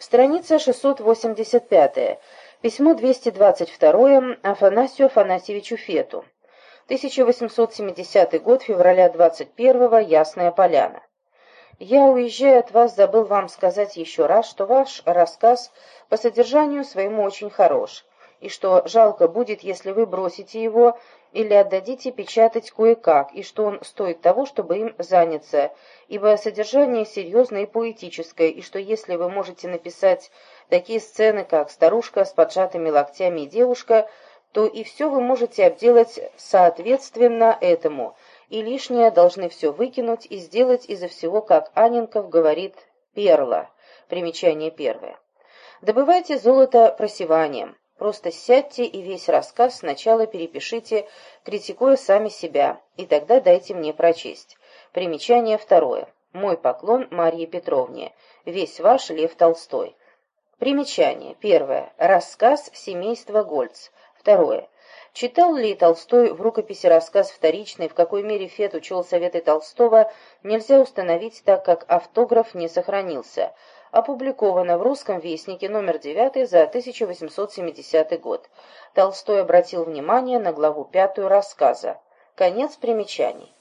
Страница 685. Письмо 222 Афанасию Афанасьевичу Фету. 1870 год, февраля 21 Ясная Поляна. Я, уезжая от вас, забыл вам сказать еще раз, что ваш рассказ по содержанию своему очень хорош, и что жалко будет, если вы бросите его или отдадите печатать кое-как, и что он стоит того, чтобы им заняться, ибо содержание серьезное и поэтическое, и что если вы можете написать такие сцены, как «Старушка с поджатыми локтями и девушка», то и все вы можете обделать соответственно этому – и лишнее должны все выкинуть и сделать изо всего, как Аненков говорит, перла. Примечание первое. Добывайте золото просеванием. Просто сядьте и весь рассказ сначала перепишите, критикуя сами себя, и тогда дайте мне прочесть. Примечание второе. Мой поклон Марье Петровне. Весь ваш Лев Толстой. Примечание. Первое. Рассказ семейства Гольц. Второе. Читал ли Толстой в рукописи рассказ вторичный, в какой мере Фет учел советы Толстого, нельзя установить, так как автограф не сохранился. Опубликовано в «Русском вестнике» номер 9 за 1870 год. Толстой обратил внимание на главу пятую рассказа. Конец примечаний.